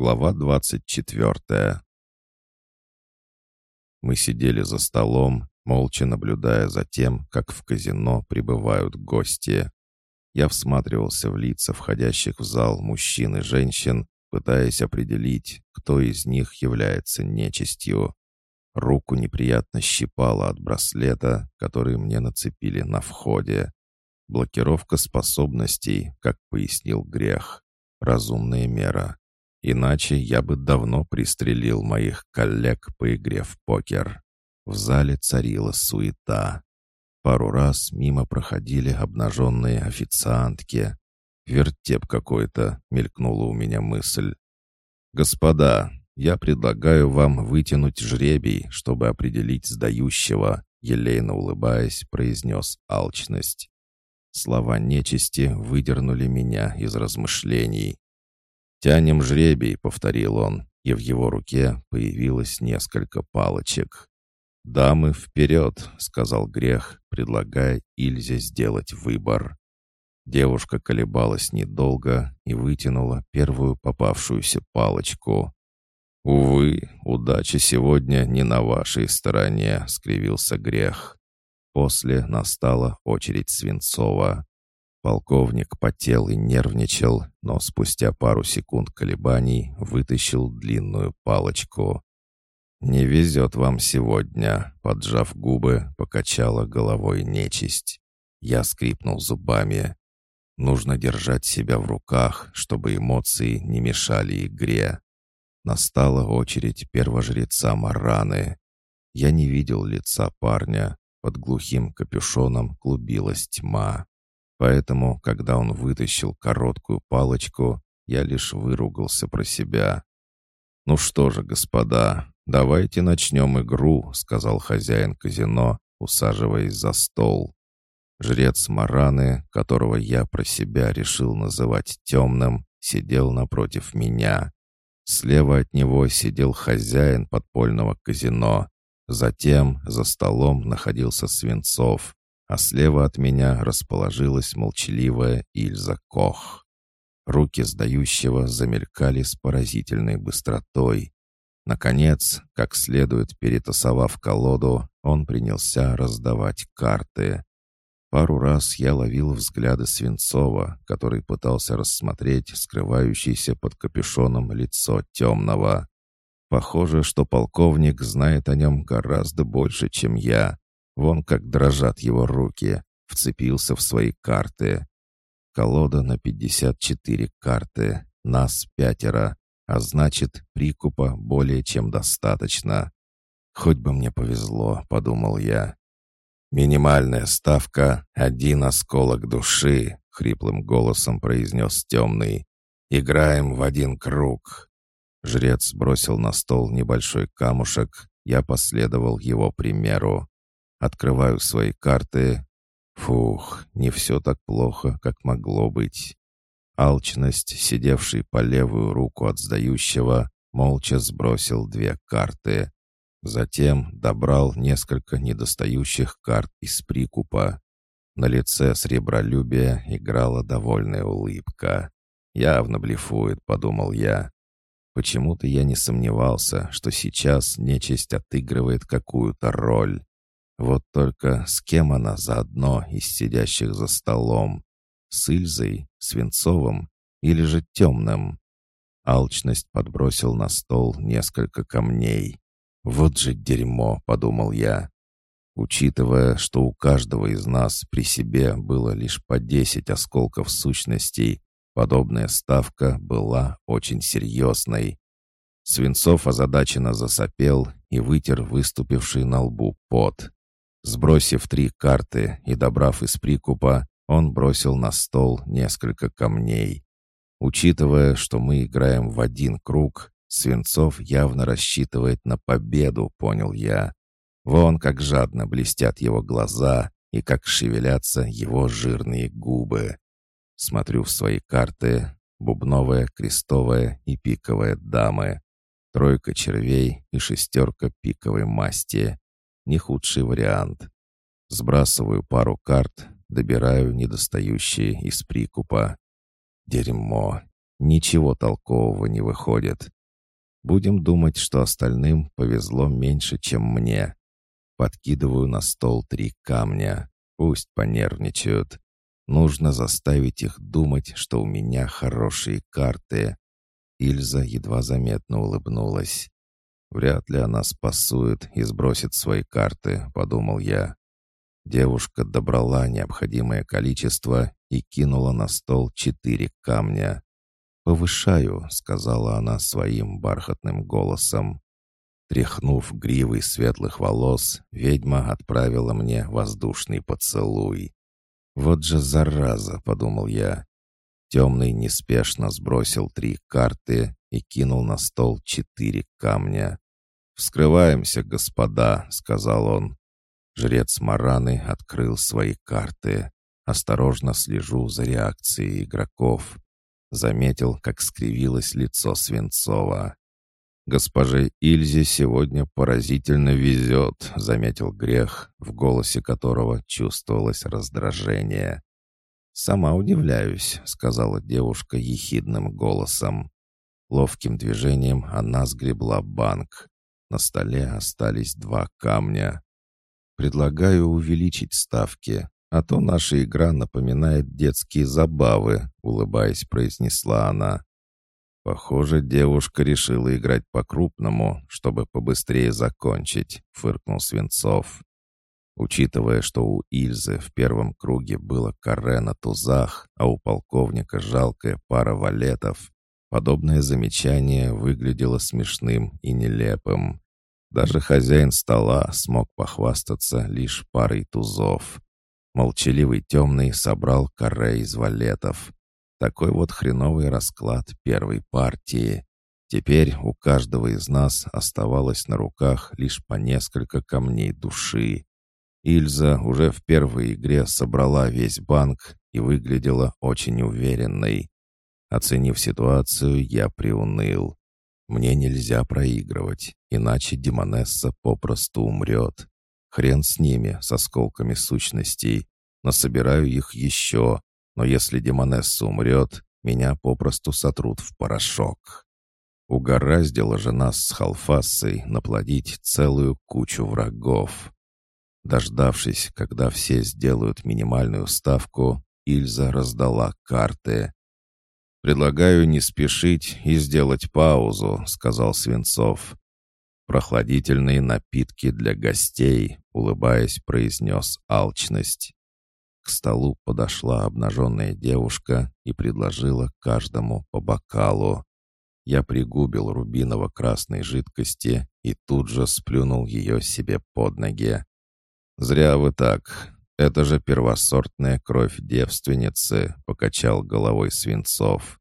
Глава двадцать четвертая. Мы сидели за столом, молча наблюдая за тем, как в казино прибывают гости. Я всматривался в лица входящих в зал мужчин и женщин, пытаясь определить, кто из них является нечистью. Руку неприятно щипало от браслета, который мне нацепили на входе. Блокировка способностей, как пояснил Грех. Разумная мера. Иначе я бы давно пристрелил моих коллег по игре в покер. В зале царила суета. Пару раз мимо проходили обнаженные официантки. «Вертеп какой-то», — мелькнула у меня мысль. «Господа, я предлагаю вам вытянуть жребий, чтобы определить сдающего», — елейно улыбаясь, произнес алчность. Слова нечисти выдернули меня из размышлений. «Тянем жребий», — повторил он, и в его руке появилось несколько палочек. «Дамы, вперед!» — сказал Грех, предлагая Ильзе сделать выбор. Девушка колебалась недолго и вытянула первую попавшуюся палочку. «Увы, удача сегодня не на вашей стороне», — скривился Грех. После настала очередь Свинцова. Полковник потел и нервничал, но спустя пару секунд колебаний вытащил длинную палочку. «Не везет вам сегодня», — поджав губы, покачала головой нечисть. Я скрипнул зубами. Нужно держать себя в руках, чтобы эмоции не мешали игре. Настала очередь первожреца Мараны. Я не видел лица парня, под глухим капюшоном клубилась тьма. Поэтому, когда он вытащил короткую палочку, я лишь выругался про себя. «Ну что же, господа, давайте начнем игру», — сказал хозяин казино, усаживаясь за стол. Жрец Мараны, которого я про себя решил называть темным, сидел напротив меня. Слева от него сидел хозяин подпольного казино, Затем за столом находился Свинцов, а слева от меня расположилась молчаливая Ильза Кох. Руки сдающего замелькали с поразительной быстротой. Наконец, как следует перетасовав колоду, он принялся раздавать карты. Пару раз я ловил взгляды Свинцова, который пытался рассмотреть скрывающееся под капюшоном лицо темного. Похоже, что полковник знает о нем гораздо больше, чем я. Вон как дрожат его руки. Вцепился в свои карты. Колода на 54 карты. Нас пятеро. А значит, прикупа более чем достаточно. Хоть бы мне повезло, подумал я. «Минимальная ставка — один осколок души», — хриплым голосом произнес темный. «Играем в один круг. Жрец бросил на стол небольшой камушек, я последовал его примеру. Открываю свои карты. Фух, не все так плохо, как могло быть. Алчность, сидевший по левую руку от сдающего, молча сбросил две карты. Затем добрал несколько недостающих карт из прикупа. На лице сребролюбия играла довольная улыбка. «Явно блефует», — подумал я. Почему-то я не сомневался, что сейчас нечисть отыгрывает какую-то роль. Вот только с кем она заодно из сидящих за столом? С Ильзой, Свинцовым или же Темным? Алчность подбросил на стол несколько камней. «Вот же дерьмо», — подумал я. Учитывая, что у каждого из нас при себе было лишь по десять осколков сущностей, Подобная ставка была очень серьезной. Свинцов озадаченно засопел и вытер выступивший на лбу пот. Сбросив три карты и добрав из прикупа, он бросил на стол несколько камней. Учитывая, что мы играем в один круг, Свинцов явно рассчитывает на победу, понял я. Вон как жадно блестят его глаза и как шевелятся его жирные губы. Смотрю в свои карты. Бубновая, крестовая и пиковая дамы. Тройка червей и шестерка пиковой масти. Не худший вариант. Сбрасываю пару карт, добираю недостающие из прикупа. Дерьмо. Ничего толкового не выходит. Будем думать, что остальным повезло меньше, чем мне. Подкидываю на стол три камня. Пусть понервничают. Нужно заставить их думать, что у меня хорошие карты. Ильза едва заметно улыбнулась. «Вряд ли она спасует и сбросит свои карты», — подумал я. Девушка добрала необходимое количество и кинула на стол четыре камня. «Повышаю», — сказала она своим бархатным голосом. Тряхнув гривой светлых волос, ведьма отправила мне воздушный поцелуй. «Вот же зараза!» — подумал я. Темный неспешно сбросил три карты и кинул на стол четыре камня. «Вскрываемся, господа», — сказал он. Жрец Мараны открыл свои карты. Осторожно слежу за реакцией игроков. Заметил, как скривилось лицо Свинцова. «Госпоже Ильзе сегодня поразительно везет», — заметил грех, в голосе которого чувствовалось раздражение. «Сама удивляюсь», — сказала девушка ехидным голосом. Ловким движением она сгребла банк. На столе остались два камня. «Предлагаю увеличить ставки, а то наша игра напоминает детские забавы», — улыбаясь, произнесла она. «Похоже, девушка решила играть по-крупному, чтобы побыстрее закончить», — фыркнул Свинцов. Учитывая, что у Ильзы в первом круге было каре на тузах, а у полковника жалкая пара валетов, подобное замечание выглядело смешным и нелепым. Даже хозяин стола смог похвастаться лишь парой тузов. Молчаливый темный собрал каре из валетов. Такой вот хреновый расклад первой партии. Теперь у каждого из нас оставалось на руках лишь по несколько камней души. Ильза уже в первой игре собрала весь банк и выглядела очень уверенной. Оценив ситуацию, я приуныл. Мне нельзя проигрывать, иначе Демонесса попросту умрет. Хрен с ними, с осколками сущностей. Насобираю их еще, но если Демонесса умрет, меня попросту сотрут в порошок. Угораздило же нас с Халфасой наплодить целую кучу врагов. Дождавшись, когда все сделают минимальную ставку, Ильза раздала карты. «Предлагаю не спешить и сделать паузу», — сказал Свинцов. «Прохладительные напитки для гостей», — улыбаясь, произнес алчность. К столу подошла обнаженная девушка и предложила каждому по бокалу. Я пригубил рубиново-красной жидкости и тут же сплюнул ее себе под ноги. «Зря вы так. Это же первосортная кровь девственницы», — покачал головой Свинцов.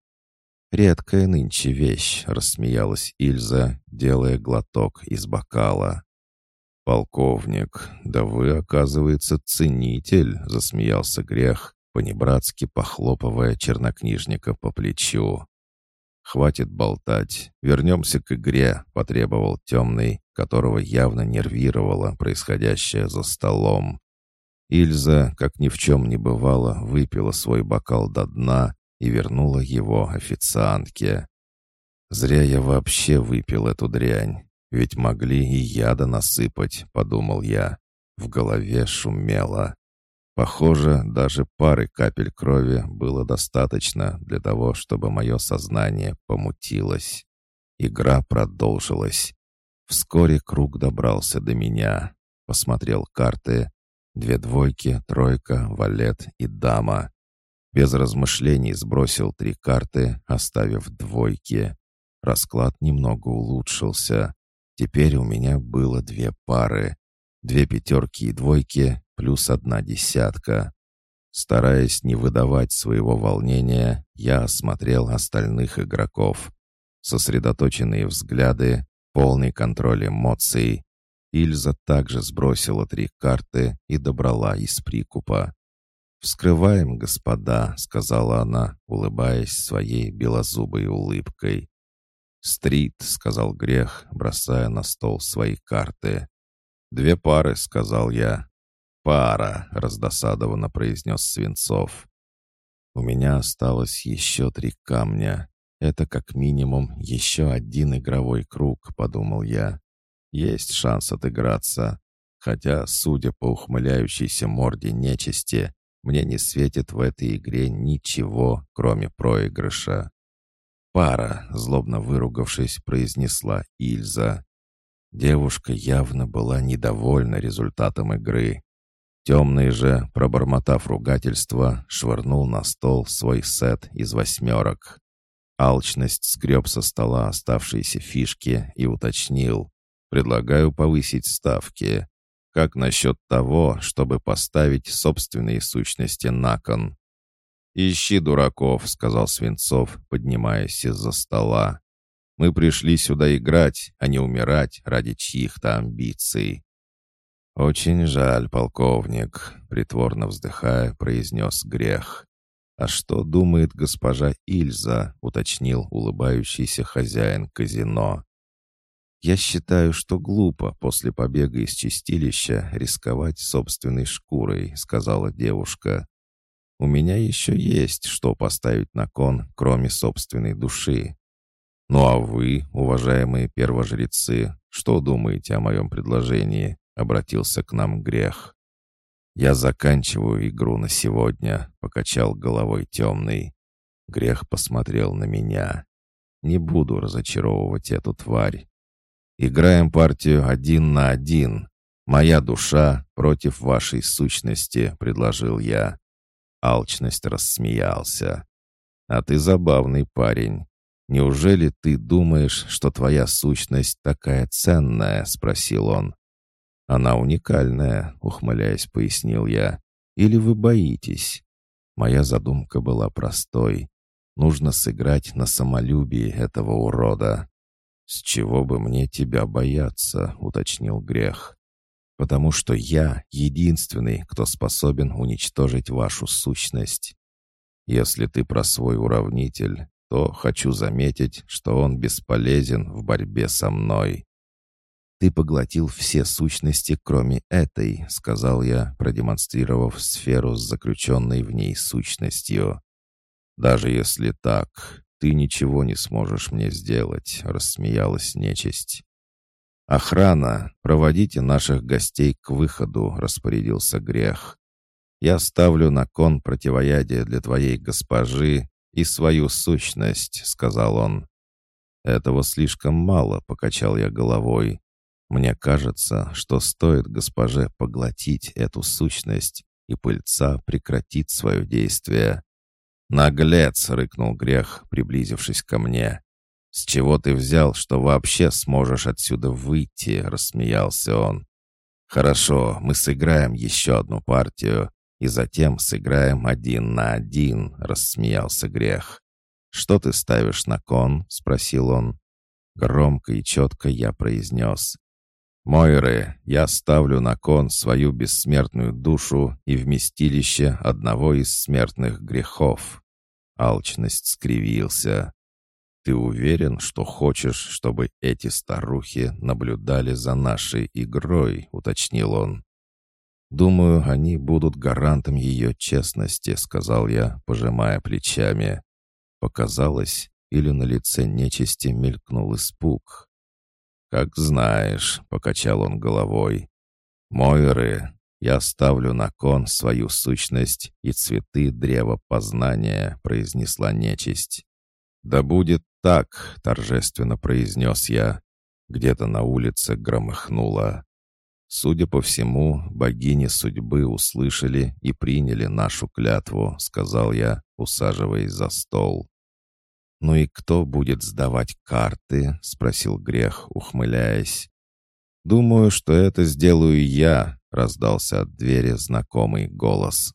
«Редкая нынче вещь», — рассмеялась Ильза, делая глоток из бокала. «Полковник, да вы, оказывается, ценитель», — засмеялся Грех, понебратски похлопывая чернокнижника по плечу. «Хватит болтать. Вернемся к игре», — потребовал темный, которого явно нервировало происходящее за столом. Ильза, как ни в чем не бывало, выпила свой бокал до дна и вернула его официантке. «Зря я вообще выпил эту дрянь, ведь могли и яда насыпать», — подумал я. В голове шумело. Похоже, даже пары капель крови было достаточно для того, чтобы мое сознание помутилось. Игра продолжилась. Вскоре круг добрался до меня. Посмотрел карты. Две двойки, тройка, валет и дама. Без размышлений сбросил три карты, оставив двойки. Расклад немного улучшился. Теперь у меня было две пары. Две пятерки и двойки, плюс одна десятка. Стараясь не выдавать своего волнения, я осмотрел остальных игроков. Сосредоточенные взгляды, полный контроль эмоций. Ильза также сбросила три карты и добрала из прикупа. «Вскрываем, господа», — сказала она, улыбаясь своей белозубой улыбкой. «Стрит», — сказал Грех, бросая на стол свои карты. «Две пары», — сказал я. «Пара», — раздосадованно произнес Свинцов. «У меня осталось еще три камня. Это как минимум еще один игровой круг, подумал я. Есть шанс отыграться. Хотя, судя по ухмыляющейся морде нечисти, мне не светит в этой игре ничего, кроме проигрыша. «Пара», — злобно выругавшись, произнесла Ильза. Девушка явно была недовольна результатом игры. Темный же, пробормотав ругательство, швырнул на стол свой сет из восьмерок. Алчность скреб со стола оставшиеся фишки и уточнил. «Предлагаю повысить ставки. Как насчет того, чтобы поставить собственные сущности на кон?» «Ищи дураков», — сказал Свинцов, поднимаясь из-за стола. «Мы пришли сюда играть, а не умирать ради чьих-то амбиций». «Очень жаль, полковник», — притворно вздыхая, произнес грех. «А что думает госпожа Ильза?» — уточнил улыбающийся хозяин казино. «Я считаю, что глупо после побега из чистилища рисковать собственной шкурой», — сказала девушка. «У меня еще есть что поставить на кон, кроме собственной души. Ну а вы, уважаемые первожрецы, что думаете о моем предложении?» — обратился к нам грех. «Я заканчиваю игру на сегодня», — покачал головой темный. Грех посмотрел на меня. «Не буду разочаровывать эту тварь. Играем партию один на один. Моя душа против вашей сущности», — предложил я. Алчность рассмеялся. «А ты забавный парень. Неужели ты думаешь, что твоя сущность такая ценная?» — спросил он. «Она уникальная», — ухмыляясь, пояснил я. «Или вы боитесь?» Моя задумка была простой. Нужно сыграть на самолюбии этого урода. «С чего бы мне тебя бояться?» — уточнил грех. «Потому что я единственный, кто способен уничтожить вашу сущность. Если ты про свой уравнитель, то хочу заметить, что он бесполезен в борьбе со мной». «Ты поглотил все сущности, кроме этой», — сказал я, продемонстрировав сферу с заключенной в ней сущностью. «Даже если так, ты ничего не сможешь мне сделать», — рассмеялась нечисть. «Охрана, проводите наших гостей к выходу», — распорядился грех. «Я ставлю на кон противоядие для твоей госпожи и свою сущность», — сказал он. «Этого слишком мало», — покачал я головой. «Мне кажется, что стоит госпоже поглотить эту сущность, и пыльца прекратит свое действие. «Наглец!» — рыкнул грех, приблизившись ко мне. «С чего ты взял, что вообще сможешь отсюда выйти?» — рассмеялся он. «Хорошо, мы сыграем еще одну партию, и затем сыграем один на один», — рассмеялся грех. «Что ты ставишь на кон?» — спросил он. Громко и четко я произнес. «Мойры, я ставлю на кон свою бессмертную душу и вместилище одного из смертных грехов». Алчность скривился. «Ты уверен, что хочешь, чтобы эти старухи наблюдали за нашей игрой?» — уточнил он. «Думаю, они будут гарантом ее честности», — сказал я, пожимая плечами. Показалось, или на лице нечисти мелькнул испуг. «Как знаешь», — покачал он головой. «Мойры, я ставлю на кон свою сущность и цветы древа познания», — произнесла нечисть. «Да будет так», — торжественно произнес я. Где-то на улице громыхнуло. Судя по всему, богини судьбы услышали и приняли нашу клятву, сказал я, усаживаясь за стол. «Ну и кто будет сдавать карты?» — спросил Грех, ухмыляясь. «Думаю, что это сделаю я», — раздался от двери знакомый голос.